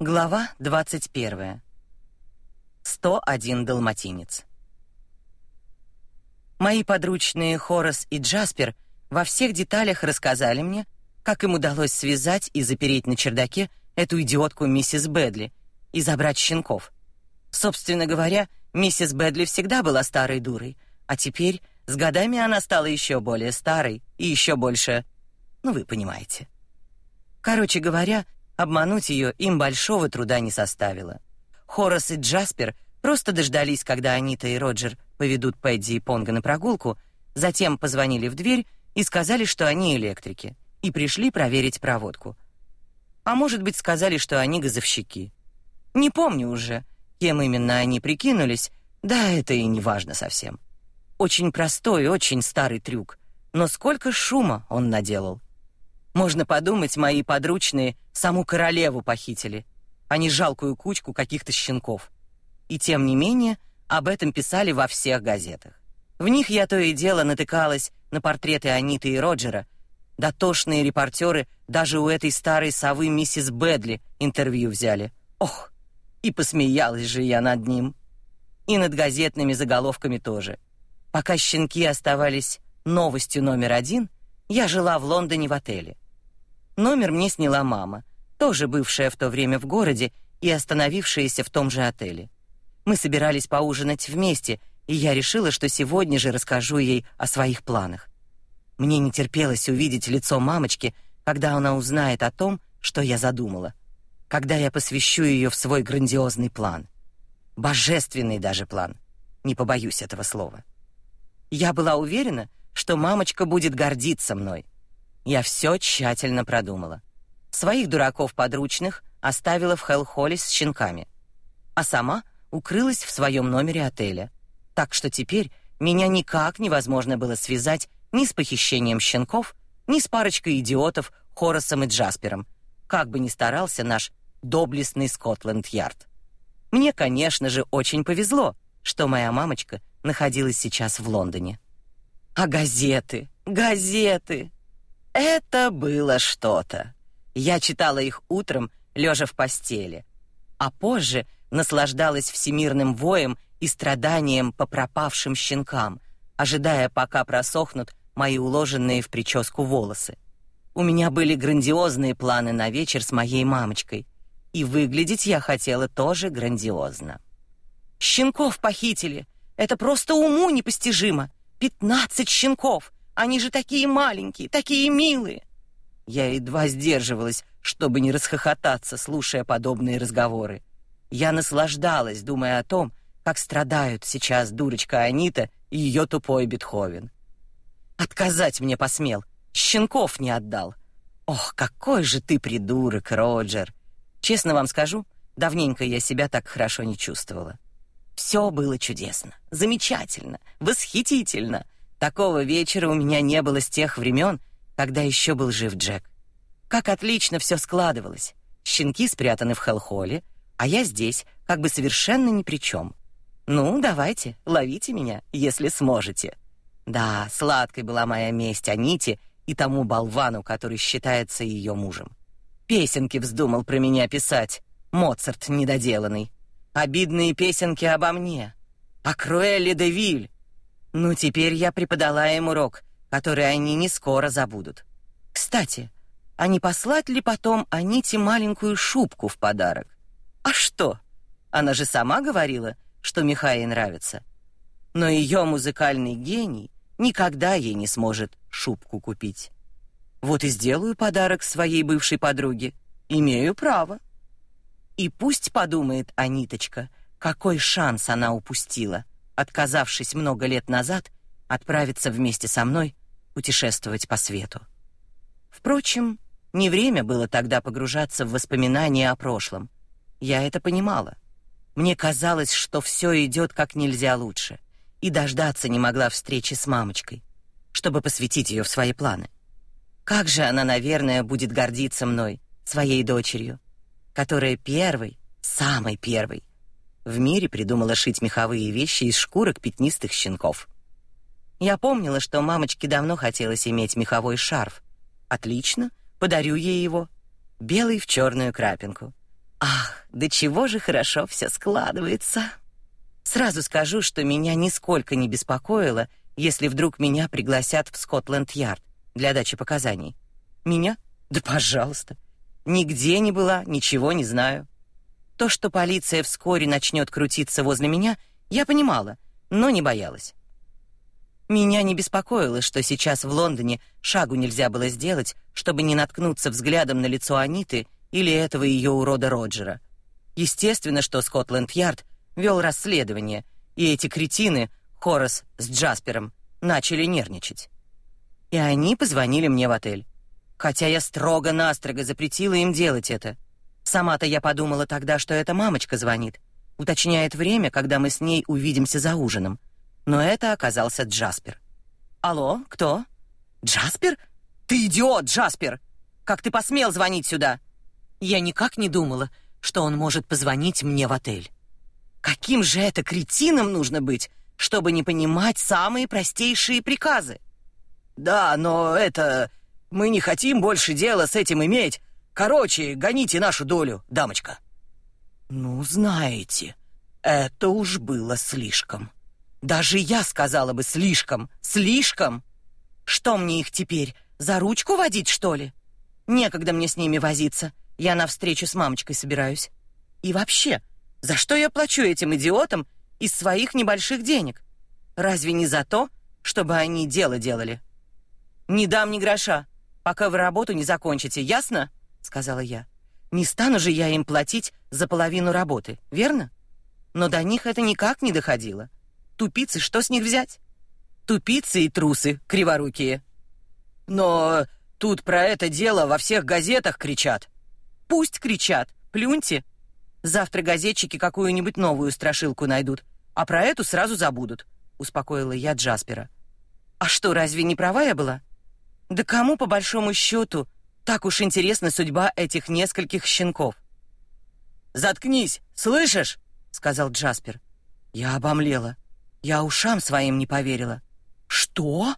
Глава 21. 101 далматинец. Мои подручные Хорас и Джаспер во всех деталях рассказали мне, как им удалось связать и запереть на чердаке эту идиотку миссис Бэдли и забрать щенков. Собственно говоря, миссис Бэдли всегда была старой дурой, а теперь с годами она стала еще более старой и еще больше, ну вы понимаете. Короче говоря, Обмануть ее им большого труда не составило. Хорас и Джаспер просто дождались, когда Анита и Роджер поведут Пэдди и Понга на прогулку, затем позвонили в дверь и сказали, что они электрики, и пришли проверить проводку. А может быть, сказали, что они газовщики. Не помню уже, кем именно они прикинулись, да это и не важно совсем. Очень простой, очень старый трюк, но сколько шума он наделал. Можно подумать, мои подручные саму королеву похитили, а не жалкую кучку каких-то щенков. И тем не менее, об этом писали во всех газетах. В них я то и дело натыкалась на портреты Аниты и Роджера. Дотошные репортеры даже у этой старой совы миссис Бэдли интервью взяли. Ох, и посмеялась же я над ним. И над газетными заголовками тоже. Пока щенки оставались новостью номер один, я жила в Лондоне в отеле. Номер мне сняла мама, тоже бывшая в то время в городе и остановившаяся в том же отеле. Мы собирались поужинать вместе, и я решила, что сегодня же расскажу ей о своих планах. Мне не терпелось увидеть лицо мамочки, когда она узнает о том, что я задумала, когда я посвящу ее в свой грандиозный план. Божественный даже план. Не побоюсь этого слова. Я была уверена, что мамочка будет гордиться мной — я все тщательно продумала. Своих дураков подручных оставила в Хелл-холле с щенками, а сама укрылась в своем номере отеля. Так что теперь меня никак невозможно было связать ни с похищением щенков, ни с парочкой идиотов Хорасом и Джаспером, как бы ни старался наш доблестный Скотланд-Ярд. Мне, конечно же, очень повезло, что моя мамочка находилась сейчас в Лондоне. А газеты, газеты! Это было что-то. Я читала их утром, лежа в постели, а позже наслаждалась всемирным воем и страданием по пропавшим щенкам, ожидая, пока просохнут мои уложенные в прическу волосы. У меня были грандиозные планы на вечер с моей мамочкой, и выглядеть я хотела тоже грандиозно. Щенков похитили. Это просто уму непостижимо. Пятнадцать щенков. Они же такие маленькие, такие милые. Я едва сдерживалась, чтобы не расхохотаться, слушая подобные разговоры. Я наслаждалась, думая о том, как страдают сейчас дурочка Анита и ее тупой Бетховен. Отказать мне посмел, щенков не отдал. Ох, какой же ты придурок, Роджер. Честно вам скажу, давненько я себя так хорошо не чувствовала. Все было чудесно, замечательно, восхитительно. Такого вечера у меня не было с тех времен, когда еще был жив Джек. Как отлично все складывалось. Щенки спрятаны в Хелл-холле, а я здесь, как бы совершенно ни при чем. Ну, давайте, ловите меня, если сможете. Да, сладкой была моя месть Аните и тому болвану, который считается ее мужем. Песенки вздумал про меня писать, Моцарт недоделанный. Обидные песенки обо мне. О Круэлле де Виль, ну, теперь я преподала им урок, который они не скоро забудут. Кстати, а не послать ли потом Аните маленькую шубку в подарок? А что? Она же сама говорила, что Михае нравится. Но ее музыкальный гений никогда ей не сможет шубку купить. Вот и сделаю подарок своей бывшей подруге. Имею право. И пусть подумает Аниточка, какой шанс она упустила отказавшись много лет назад отправиться вместе со мной путешествовать по свету. Впрочем, не время было тогда погружаться в воспоминания о прошлом. Я это понимала. Мне казалось, что все идет как нельзя лучше, и дождаться не могла встречи с мамочкой, чтобы посвятить ее в свои планы. Как же она, наверное, будет гордиться мной, своей дочерью, которая первой, самой первой в мире придумала шить меховые вещи из шкурок пятнистых щенков. Я помнила, что мамочке давно хотелось иметь меховой шарф. Отлично, подарю ей его. Белый в черную крапинку. Ах, до чего же хорошо все складывается. Сразу скажу, что меня нисколько не беспокоило, если вдруг меня пригласят в Скотланд-Ярд для дачи показаний. Меня? Да пожалуйста. Нигде не была, ничего не знаю. То, что полиция вскоре начнет крутиться возле меня, я понимала, но не боялась. Меня не беспокоило, что сейчас в Лондоне шагу нельзя было сделать, чтобы не наткнуться взглядом на лицо Аниты или этого ее урода Роджера. Естественно, что Скотланд-Ярд вел расследование, и эти кретины, Хорас с Джаспером, начали нервничать. И они позвонили мне в отель. Хотя я строго-настрого запретила им делать это. Сама-то я подумала тогда, что это мамочка звонит, уточняет время, когда мы с ней увидимся за ужином. Но это оказался Джаспер. Алло, кто? Джаспер? Ты идиот, Джаспер! Как ты посмел звонить сюда? Я никак не думала, что он может позвонить мне в отель. Каким же это кретином нужно быть, чтобы не понимать самые простейшие приказы? Да, но это мы не хотим больше дела с этим иметь. Короче, гоните нашу долю, дамочка. Ну, знаете, это уж было слишком. Даже я сказала бы слишком, слишком. Что мне их теперь за ручку водить, что ли? Некогда мне с ними возиться. Я на встречу с мамочкой собираюсь. И вообще, за что я плачу этим идиотам из своих небольших денег? Разве не за то, чтобы они дело делали? Не дам ни гроша, пока вы работу не закончите, ясно? Сказала я. Не стану же я им платить за половину работы, верно? Но до них это никак не доходило. Тупицы, что с них взять? Тупицы и трусы, криворукие. Но тут про это дело во всех газетах кричат. Пусть кричат, плюньте. Завтра газетчики какую-нибудь новую страшилку найдут, а про эту сразу забудут, успокоила я Джаспера. А что, разве не права я была? Да кому по большому счету так уж интересна судьба этих нескольких щенков? Заткнись, слышишь? сказал Джаспер. Я обомлела. Я ушам своим не поверила. Что?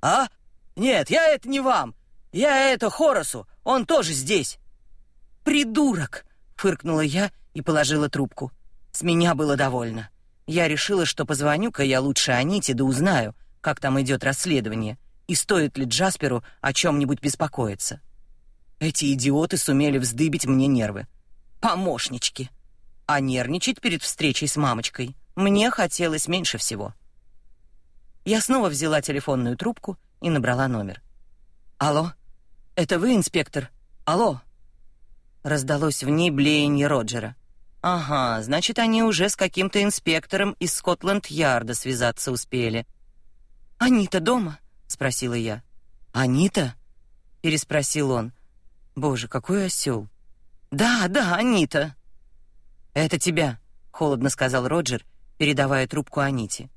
А? Нет, я это не вам. Я это Хоросу. Он тоже здесь. Придурок, фыркнула я и положила трубку. С меня было довольно. Я решила, что позвоню-ка я лучше Аните да узнаю, как там идет расследование и стоит ли Джасперу о чем нибудь беспокоиться. Эти идиоты сумели вздыбить мне нервы. Помощнички. А нервничать перед встречей с мамочкой мне хотелось меньше всего. Я снова взяла телефонную трубку и набрала номер. Алло. Это вы, инспектор? Алло. Раздалось в ней блеяние Роджера. Ага, значит, они уже с каким-то инспектором из Скотланд-Ярда связаться успели. Они-то дома? Спросила я. Анита? переспросил он. Боже, какой осел. Да, да, Анита. Это тебя, холодно сказал Роджер, передавая трубку Аните.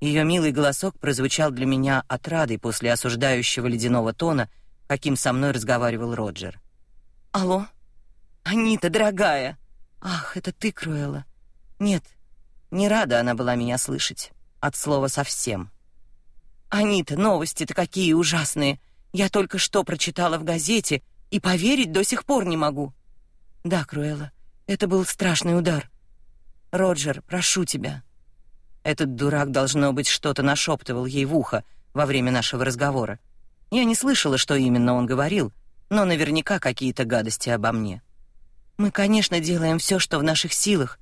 Ее милый голосок прозвучал для меня отрадой после осуждающего ледяного тона, каким со мной разговаривал Роджер. Алло. Анита, дорогая. Ах, это ты, Круэлла. Нет. Не рада она была меня слышать. От слова совсем. Анита, новости-то какие ужасные. Я только что прочитала в газете и поверить до сих пор не могу. Да, Круэлла, это был страшный удар. Роджер, прошу тебя. Этот дурак должно быть что-то нашептывал ей в ухо во время нашего разговора. Я не слышала, что именно он говорил, но наверняка какие-то гадости обо мне. Мы, конечно, делаем все, что в наших силах.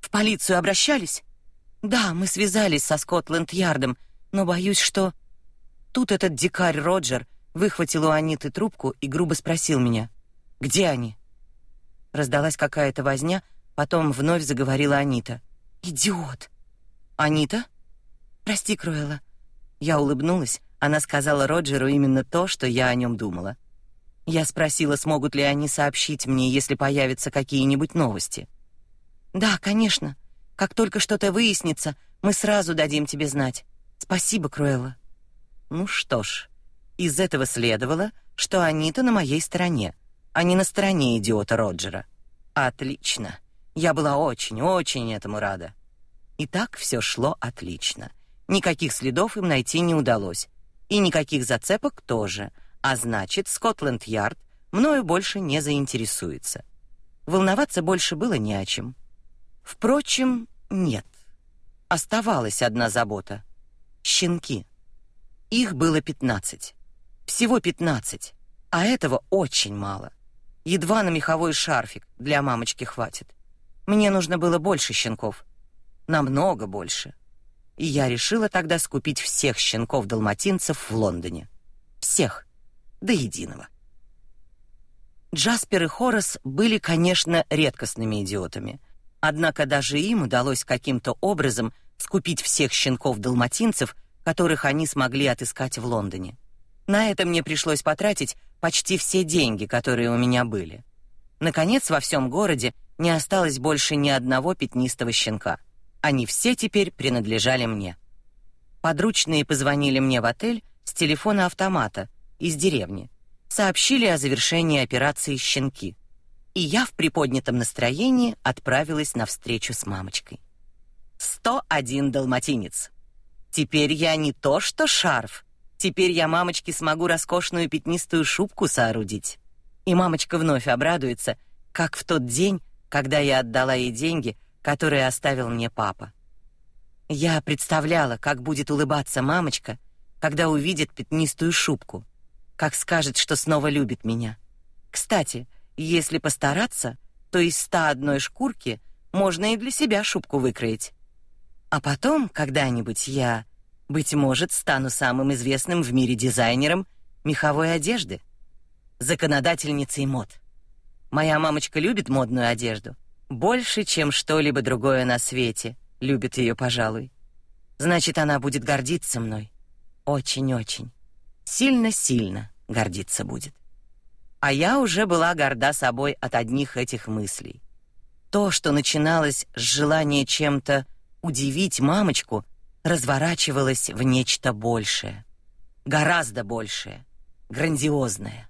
В полицию обращались? Да, мы связались со Скотланд-Ярдом, но боюсь, что Тут этот дикарь Роджер выхватил у Аниты трубку и грубо спросил меня: "Где они?" Раздалась какая-то возня, потом вновь заговорила Анита. "Идиот. Анита? Прости, Кроэла". Я улыбнулась. Она сказала Роджеру именно то, что я о нем думала. Я спросила, смогут ли они сообщить мне, если появятся какие-нибудь новости. Да, конечно. Как только что-то выяснится, мы сразу дадим тебе знать. Спасибо, Круэлла. Ну что ж, из этого следовало, что Анита на моей стороне, а не на стороне идиота Роджера. Отлично. Я была очень-очень этому рада. И так все шло отлично. Никаких следов им найти не удалось, и никаких зацепок тоже. А значит, Скотланд-Ярд мною больше не заинтересуется. волноваться больше было не о чем. Впрочем, нет. Оставалась одна забота — щенки. Их было пятнадцать. Всего пятнадцать, а этого очень мало. Едва на меховой шарфик для мамочки хватит. Мне нужно было больше щенков. Намного больше. И я решила тогда скупить всех щенков-далматинцев в Лондоне. Всех. До единого. Джаспер и Хорас были, конечно, редкостными идиотами. Однако даже им удалось каким-то образом скупить всех щенков-далматинцев, которых они смогли отыскать в Лондоне. На это мне пришлось потратить почти все деньги, которые у меня были. Наконец, во всем городе не осталось больше ни одного пятнистого щенка. Они все теперь принадлежали мне. Подручные позвонили мне в отель с телефона автомата из деревни. Сообщили о завершении операции «Щенки». И я в приподнятом настроении отправилась на встречу с мамочкой. 101 далматинец. Теперь я не то что шарф, теперь я мамочке смогу роскошную пятнистую шубку соорудить. И мамочка вновь обрадуется, как в тот день, когда я отдала ей деньги, которые оставил мне папа. Я представляла, как будет улыбаться мамочка, когда увидит пятнистую шубку, как скажет, что снова любит меня. Кстати, если постараться, то из ста одной шкурки можно и для себя шубку выкроить. А потом, когда-нибудь я, быть может, стану самым известным в мире дизайнером меховой одежды, законодательницей мод. Моя мамочка любит модную одежду больше, чем что-либо другое на свете. Любит ее, пожалуй. Значит, она будет гордиться мной. Очень-очень. Сильно-сильно гордиться будет. А я уже была горда собой от одних этих мыслей. То, что начиналось с желания чем-то удивить мамочку, разворачивалось в нечто большее, гораздо большее, грандиозное.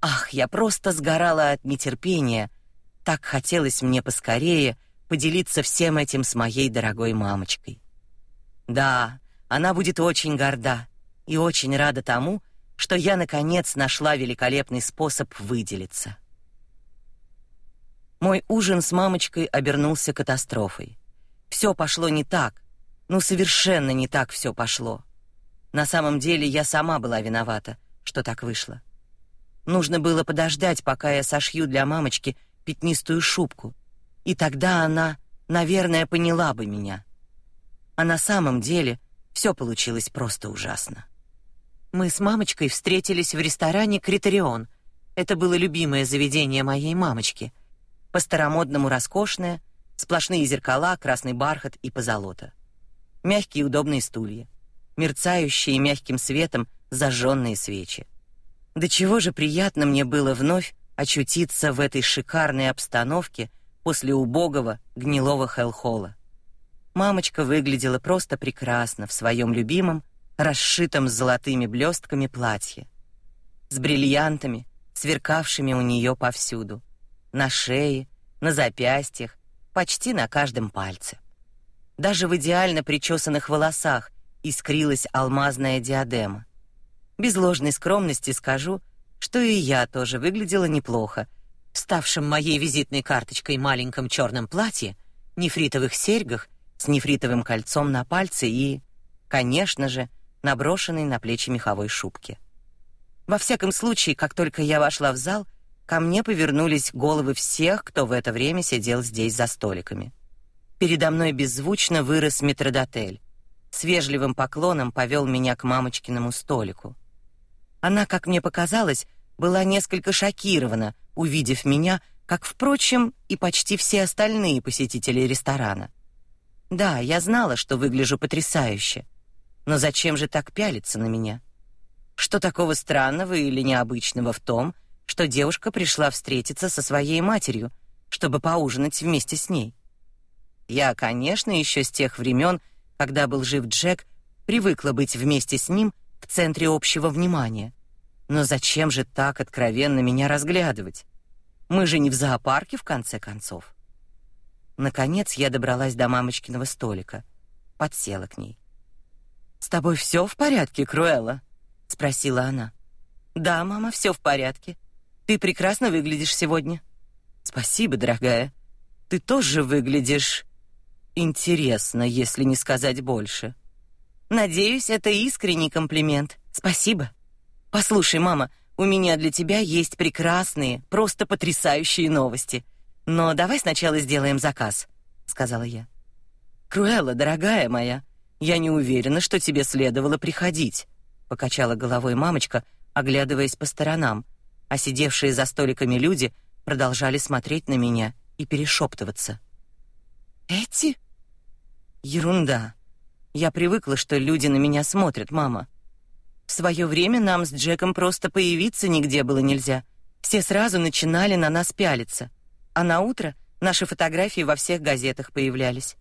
Ах, я просто сгорала от нетерпения. Так хотелось мне поскорее поделиться всем этим с моей дорогой мамочкой. Да, она будет очень горда и очень рада тому, что я наконец нашла великолепный способ выделиться. Мой ужин с мамочкой обернулся катастрофой. Все пошло не так. Ну, совершенно не так все пошло. На самом деле я сама была виновата, что так вышло. Нужно было подождать, пока я сошью для мамочки пятнистую шубку, и тогда она, наверное, поняла бы меня. А на самом деле все получилось просто ужасно. Мы с мамочкой встретились в ресторане Критерион. Это было любимое заведение моей мамочки. По-старомодному роскошное, Сплошные зеркала, красный бархат и позолота. Мягкие удобные стулья, мерцающие мягким светом зажженные свечи. До чего же приятно мне было вновь очутиться в этой шикарной обстановке после убогого гнилого Хелхола. Мамочка выглядела просто прекрасно в своем любимом, расшитом золотыми блестками платье, с бриллиантами, сверкавшими у нее повсюду, на шее, на запястьях, почти на каждом пальце. Даже в идеально причесанных волосах искрилась алмазная диадема. Без ложной скромности скажу, что и я тоже выглядела неплохо, в ставшем моей визитной карточкой маленьком черном платье, нефритовых серьгах с нефритовым кольцом на пальце и, конечно же, наброшенной на плечи меховой шубке. Во всяком случае, как только я вошла в зал, ко мне повернулись головы всех, кто в это время сидел здесь за столиками. Передо мной беззвучно вырос метрдотель. С вежливым поклоном повел меня к мамочкиному столику. Она, как мне показалось, была несколько шокирована, увидев меня, как, впрочем, и почти все остальные посетители ресторана. Да, я знала, что выгляжу потрясающе. Но зачем же так пялиться на меня? Что такого странного или необычного в том, что девушка пришла встретиться со своей матерью, чтобы поужинать вместе с ней. Я, конечно, еще с тех времен, когда был жив Джек, привыкла быть вместе с ним в центре общего внимания. Но зачем же так откровенно меня разглядывать? Мы же не в зоопарке в конце концов. Наконец я добралась до мамочкиного столика, подсела к ней. С тобой все в порядке, Круэлла? спросила она. Да, мама, все в порядке. Ты прекрасно выглядишь сегодня. Спасибо, дорогая. Ты тоже выглядишь интересно, если не сказать больше. Надеюсь, это искренний комплимент. Спасибо. Послушай, мама, у меня для тебя есть прекрасные, просто потрясающие новости. Но давай сначала сделаем заказ, сказала я. Круэлла, дорогая моя, я не уверена, что тебе следовало приходить, покачала головой мамочка, оглядываясь по сторонам, а сидевшие за столиками люди продолжали смотреть на меня и перешептываться. Эти? Ерунда. Я привыкла, что люди на меня смотрят, мама. В свое время нам с Джеком просто появиться нигде было нельзя. Все сразу начинали на нас пялиться. А на утро наши фотографии во всех газетах появлялись.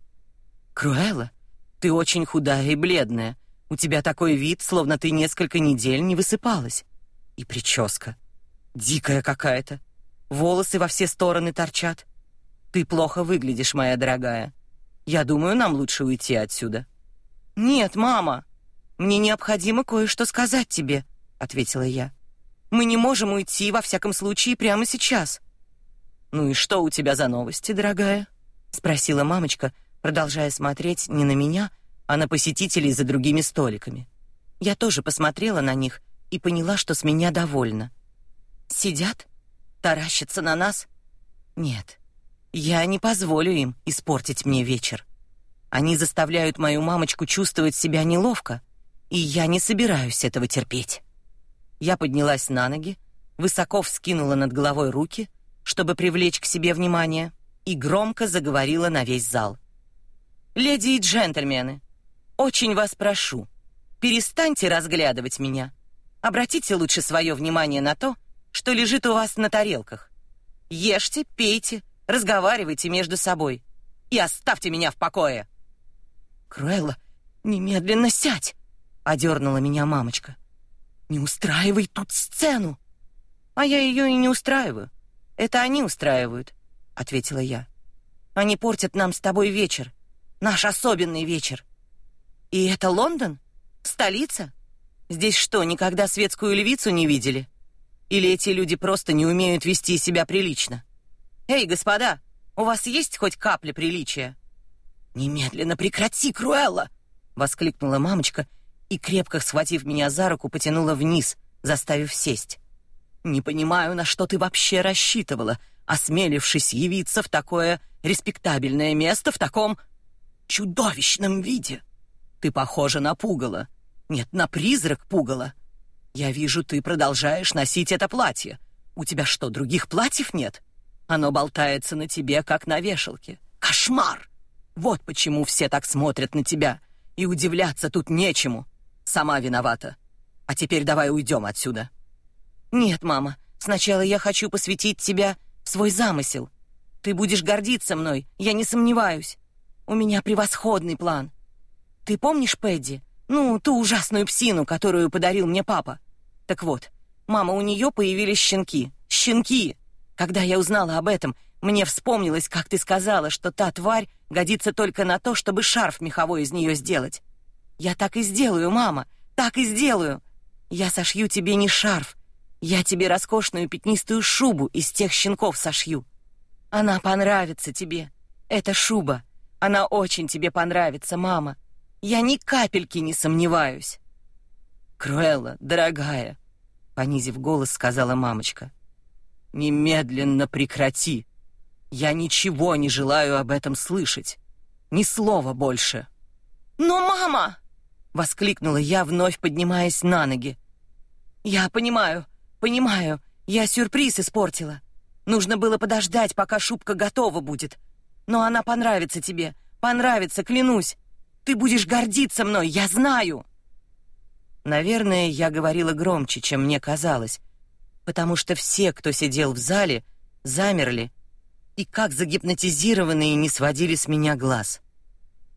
Круэлла, ты очень худая и бледная. У тебя такой вид, словно ты несколько недель не высыпалась. И прическа дикая какая-то. Волосы во все стороны торчат. Ты плохо выглядишь, моя дорогая. Я думаю, нам лучше уйти отсюда. Нет, мама. Мне необходимо кое-что сказать тебе, ответила я. Мы не можем уйти во всяком случае прямо сейчас. Ну и что у тебя за новости, дорогая? спросила мамочка, продолжая смотреть не на меня, а на посетителей за другими столиками. Я тоже посмотрела на них и поняла, что с меня довольна. Сидят таращатся на нас? Нет. Я не позволю им испортить мне вечер. Они заставляют мою мамочку чувствовать себя неловко, и я не собираюсь этого терпеть. Я поднялась на ноги, высоко вскинула над головой руки, чтобы привлечь к себе внимание, и громко заговорила на весь зал. Леди и джентльмены, очень вас прошу, перестаньте разглядывать меня. Обратите лучше свое внимание на то, что лежит у вас на тарелках. Ешьте, пейте, разговаривайте между собой и оставьте меня в покое. Круэлла, немедленно сядь, одернула меня мамочка. Не устраивай тут сцену. А я ее и не устраиваю. Это они устраивают, ответила я. Они портят нам с тобой вечер, наш особенный вечер. И это Лондон? Столица? Здесь что, никогда светскую львицу не видели? Или эти люди просто не умеют вести себя прилично? Эй, господа, у вас есть хоть капля приличия? Немедленно прекрати, Круэлла, воскликнула мамочка и крепко схватив меня за руку, потянула вниз, заставив сесть. Не понимаю, на что ты вообще рассчитывала, осмелившись явиться в такое респектабельное место в таком чудовищном виде. Ты похожа на пугало. Нет, на призрак пугала. Я вижу, ты продолжаешь носить это платье. У тебя что, других платьев нет? Оно болтается на тебе, как на вешалке. Кошмар! Вот почему все так смотрят на тебя. И удивляться тут нечему. Сама виновата. А теперь давай уйдем отсюда. Нет, мама. Сначала я хочу посвятить тебя в свой замысел. Ты будешь гордиться мной, я не сомневаюсь. У меня превосходный план. Ты помнишь Пэдди? Ну, ту ужасную псину, которую подарил мне папа? Так вот, мама, у нее появились щенки. Щенки! Когда я узнала об этом, мне вспомнилось, как ты сказала, что та тварь годится только на то, чтобы шарф меховой из нее сделать. Я так и сделаю, мама, так и сделаю. Я сошью тебе не шарф, я тебе роскошную пятнистую шубу из тех щенков сошью. Она понравится тебе. Эта шуба, она очень тебе понравится, мама. Я ни капельки не сомневаюсь. Круэлла, дорогая, понизив голос, сказала мамочка. Немедленно прекрати. Я ничего не желаю об этом слышать. Ни слова больше. Но мама, воскликнула я, вновь поднимаясь на ноги. Я понимаю, понимаю, я сюрприз испортила. Нужно было подождать, пока шубка готова будет. Но она понравится тебе, понравится, клянусь. Ты будешь гордиться мной, я знаю. Наверное, я говорила громче, чем мне казалось, потому что все, кто сидел в зале, замерли и как загипнотизированные не сводили с меня глаз.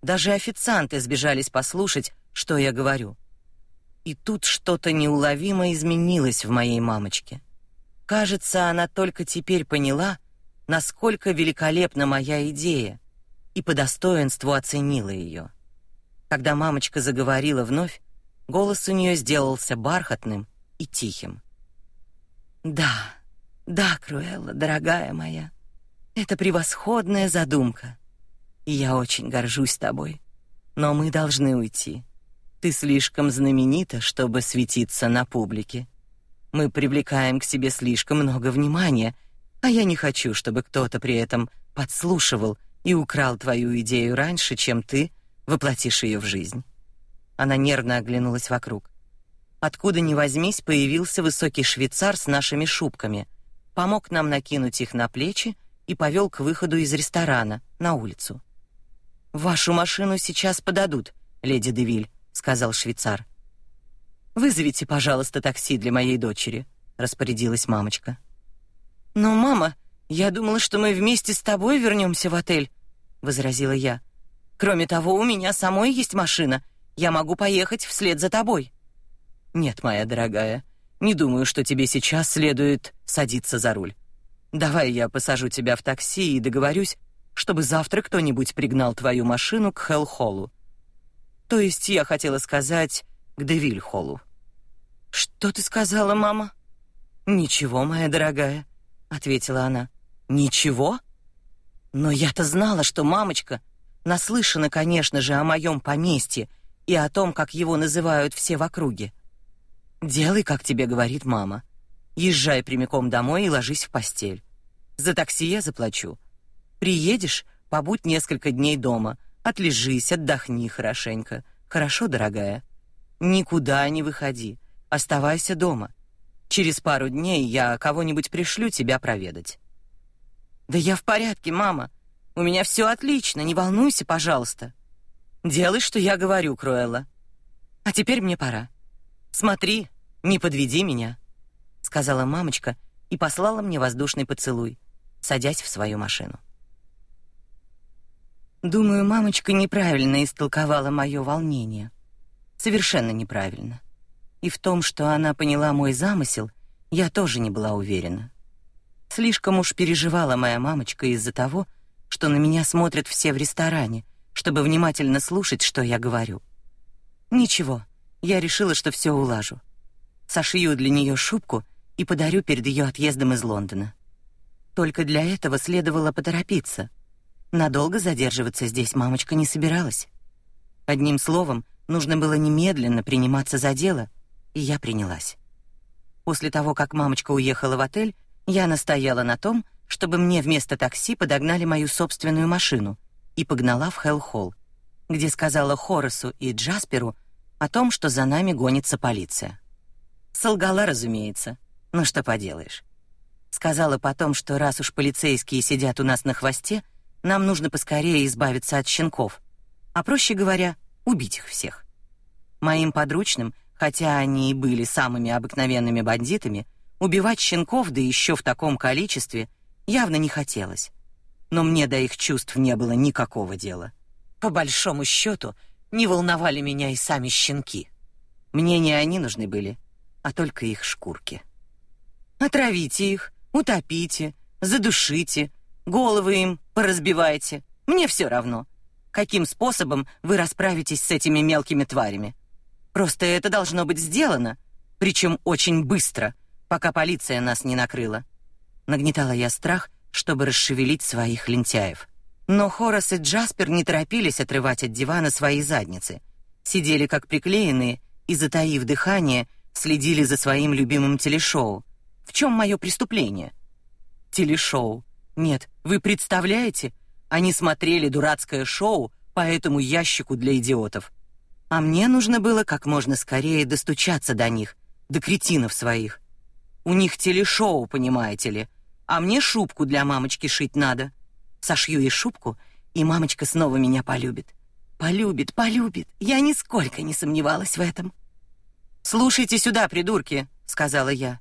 Даже официанты сбежались послушать, что я говорю. И тут что-то неуловимо изменилось в моей мамочке. Кажется, она только теперь поняла, насколько великолепна моя идея, и по достоинству оценила ее. Когда мамочка заговорила вновь, Голос у нее сделался бархатным и тихим. Да, да, Круэлла, дорогая моя, Это превосходная задумка. И я очень горжусь тобой. Но мы должны уйти. Ты слишком знаменита, чтобы светиться на публике. Мы привлекаем к себе слишком много внимания, а я не хочу, чтобы кто-то при этом подслушивал и украл твою идею раньше, чем ты воплотишь ее в жизнь. Она нервно оглянулась вокруг. Откуда ни возьмись, появился высокий швейцар с нашими шубками, помог нам накинуть их на плечи и повел к выходу из ресторана на улицу. Вашу машину сейчас подадут, леди Девиль, сказал швейцар. Вызовите, пожалуйста, такси для моей дочери, распорядилась мамочка. Но мама, я думала, что мы вместе с тобой вернемся в отель, возразила я. Кроме того, у меня самой есть машина. Я могу поехать вслед за тобой. Нет, моя дорогая, не думаю, что тебе сейчас следует садиться за руль. Давай я посажу тебя в такси и договорюсь, чтобы завтра кто-нибудь пригнал твою машину к Хелл-холлу. То есть я хотела сказать к Девиль-холлу. Что ты сказала, мама? Ничего, моя дорогая, ответила она. Ничего? Но я-то знала, что мамочка наслышана, конечно же, о моем поместье и о том, как его называют все в округе. Делай, как тебе говорит мама. Езжай прямиком домой и ложись в постель. За такси я заплачу. Приедешь, побудь несколько дней дома, отлежись, отдохни хорошенько. Хорошо, дорогая? Никуда не выходи. Оставайся дома. Через пару дней я кого-нибудь пришлю тебя проведать. Да я в порядке, мама. У меня все отлично, не волнуйся, пожалуйста. Делай, что я говорю, Круэлла. А теперь мне пора. Смотри, не подведи меня, сказала мамочка и послала мне воздушный поцелуй, садясь в свою машину. Думаю, мамочка неправильно истолковала мое волнение. Совершенно неправильно. И в том, что она поняла мой замысел, я тоже не была уверена. Слишком уж переживала моя мамочка из-за того, что на меня смотрят все в ресторане, чтобы внимательно слушать, что я говорю. Ничего, я решила, что все улажу. Сошью для нее шубку и подарю перед ее отъездом из Лондона. Только для этого следовало поторопиться — Надолго задерживаться здесь мамочка не собиралась. Одним словом, нужно было немедленно приниматься за дело, и я принялась. После того, как мамочка уехала в отель, я настояла на том, чтобы мне вместо такси подогнали мою собственную машину и погнала в Хелл-холл, где сказала Хорасу и Джасперу о том, что за нами гонится полиция. Солгала, разумеется. Но что поделаешь. Сказала потом, что раз уж полицейские сидят у нас на хвосте, нам нужно поскорее избавиться от щенков, а проще говоря, убить их всех. Моим подручным, хотя они и были самыми обыкновенными бандитами, убивать щенков, да еще в таком количестве, явно не хотелось. Но мне до их чувств не было никакого дела. По большому счету, не волновали меня и сами щенки. Мне не они нужны были, а только их шкурки. Отравите их, утопите, задушите, головы им поразбивайте. Мне все равно, каким способом вы расправитесь с этими мелкими тварями. Просто это должно быть сделано, причем очень быстро, пока полиция нас не накрыла. Нагнетала я страх, чтобы расшевелить своих лентяев. Но Хорас и Джаспер не торопились отрывать от дивана свои задницы. Сидели как приклеенные и, затаив дыхание, следили за своим любимым телешоу. В чем мое преступление? Телешоу. Нет, вы представляете? Они смотрели дурацкое шоу по этому ящику для идиотов. А мне нужно было как можно скорее достучаться до них, до кретинов своих. У них телешоу, понимаете ли, а мне шубку для мамочки шить надо. Сошью ей шубку, и мамочка снова меня полюбит. Полюбит, полюбит. Я нисколько не сомневалась в этом. Слушайте сюда, придурки, сказала я.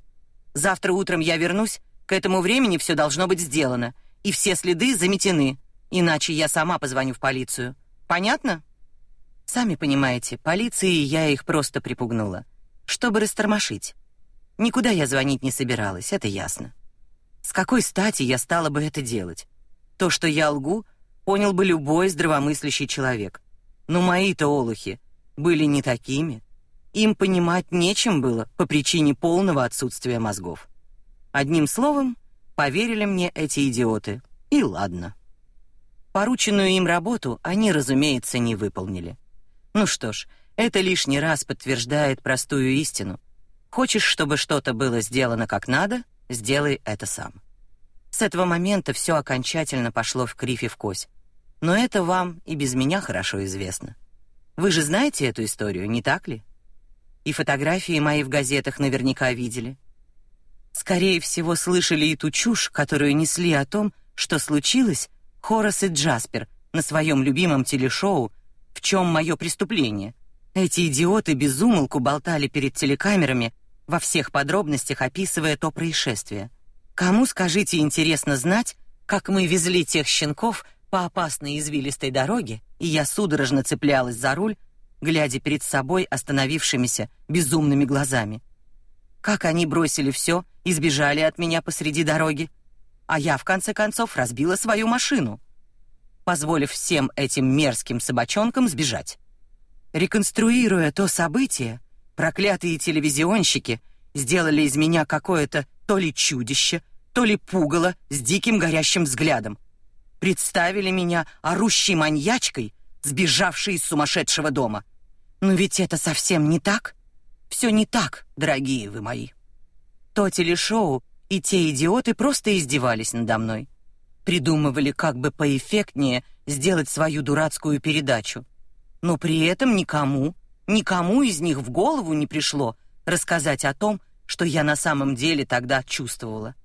Завтра утром я вернусь, к этому времени все должно быть сделано, и все следы заметены, иначе я сама позвоню в полицию. Понятно? Сами понимаете, полиции я их просто припугнула, чтобы растормошить. Никуда я звонить не собиралась, это ясно. С какой стати я стала бы это делать? То, что я лгу, понял бы любой здравомыслящий человек. Но мои-то олухи были не такими. Им понимать нечем было по причине полного отсутствия мозгов. Одним словом, поверили мне эти идиоты. И ладно. Порученную им работу они, разумеется, не выполнили. Ну что ж, это лишний раз подтверждает простую истину. Хочешь, чтобы что-то было сделано как надо, сделай это сам. С этого момента все окончательно пошло в кривь и в кось. Но это вам и без меня хорошо известно. Вы же знаете эту историю, не так ли? И фотографии мои в газетах наверняка видели. Скорее всего, слышали и ту чушь, которую несли о том, что случилось Хорас и Джаспер на своем любимом телешоу «В чем мое преступление?». Эти идиоты безумолку болтали перед телекамерами, во всех подробностях описывая то происшествие. Кому, скажите, интересно знать, как мы везли тех щенков по опасной извилистой дороге, и я судорожно цеплялась за руль, глядя перед собой остановившимися безумными глазами. Как они бросили все и сбежали от меня посреди дороги, а я в конце концов разбила свою машину, позволив всем этим мерзким собачонкам сбежать. Реконструируя то событие, проклятые телевизионщики сделали из меня какое-то то ли чудище, то ли пугало с диким горящим взглядом. Представили меня орущей маньячкой, сбежавшей из сумасшедшего дома. Но ведь это совсем не так. Все не так, дорогие вы мои. То телешоу и те идиоты просто издевались надо мной. Придумывали, как бы поэффектнее сделать свою дурацкую передачу. Но при этом никому, никому из них в голову не пришло рассказать о том, что я на самом деле тогда чувствовала,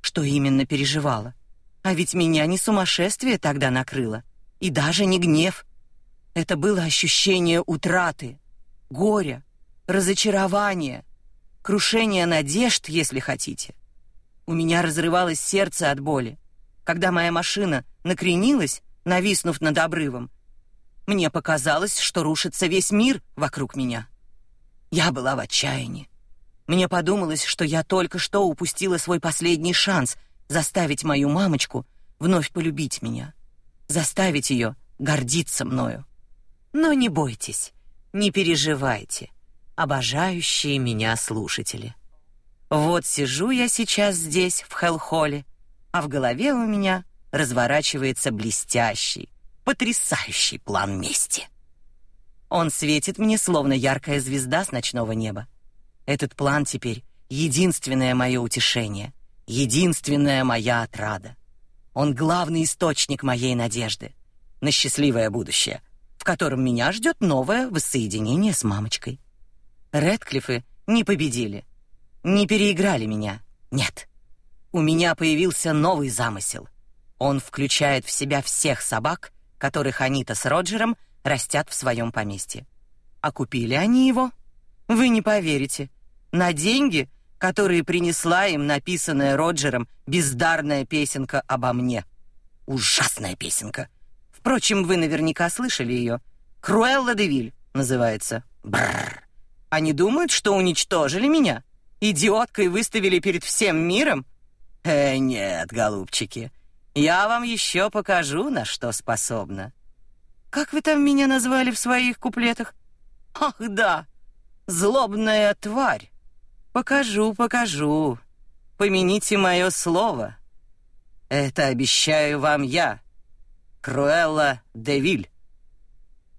что именно переживала. А ведь меня не сумасшествие тогда накрыло, и даже не гнев. Это было ощущение утраты, горя, разочарования, крушения надежд, если хотите. У меня разрывалось сердце от боли, когда моя машина накренилась, нависнув над обрывом. Мне показалось, что рушится весь мир вокруг меня. Я была в отчаянии. Мне подумалось, что я только что упустила свой последний шанс заставить мою мамочку вновь полюбить меня, заставить ее гордиться мною. Но не бойтесь, не переживайте, обожающие меня слушатели. Вот сижу я сейчас здесь, в Хелл-холле, а в голове у меня разворачивается блестящий, потрясающий план мести. Он светит мне, словно яркая звезда с ночного неба. Этот план теперь единственное мое утешение, единственная моя отрада. Он главный источник моей надежды на счастливое будущее, в котором меня ждет новое воссоединение с мамочкой. Редклифы не победили, не переиграли меня. Нет. У меня появился новый замысел. Он включает в себя всех собак, которых Анита с Роджером растят в своем поместье. А купили они его? Вы не поверите. На деньги, которые принесла им написанная Роджером бездарная песенка обо мне. Ужасная песенка. Впрочем, вы наверняка слышали ее. Круэлла де Виль называется. Бррр. Они думают, что уничтожили меня идиоткой выставили перед всем миром? Э, нет, голубчики. Я вам еще покажу, на что способна. Как вы там меня назвали в своих куплетах? Ах, да. Злобная тварь. Покажу, покажу. Помяните мое слово. Это обещаю вам я, Круэлла де Виль.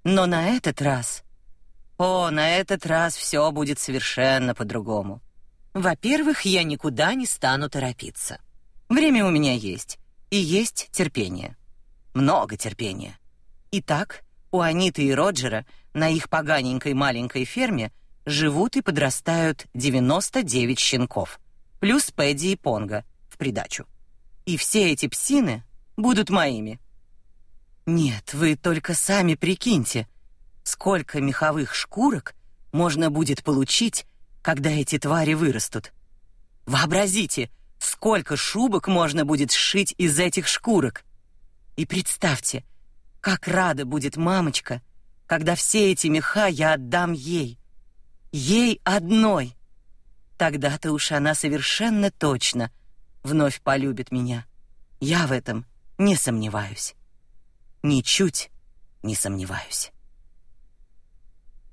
Но на этот раз... О, на этот раз все будет совершенно по-другому. Во-первых, я никуда не стану торопиться. Время у меня есть, и есть терпение. Много терпения. Итак, у Аниты и Роджера на их поганенькой маленькой ферме живут и подрастают 99 щенков, плюс Пэдди и Понга в придачу. И все эти псины будут моими. Нет, вы только сами прикиньте, сколько меховых шкурок можно будет получить когда эти твари вырастут. Вообразите, сколько шубок можно будет сшить из этих шкурок. И представьте, как рада будет мамочка, когда все эти меха я отдам ей. Ей одной. Тогда-то уж она совершенно точно вновь полюбит меня. Я в этом не сомневаюсь. Ничуть не сомневаюсь.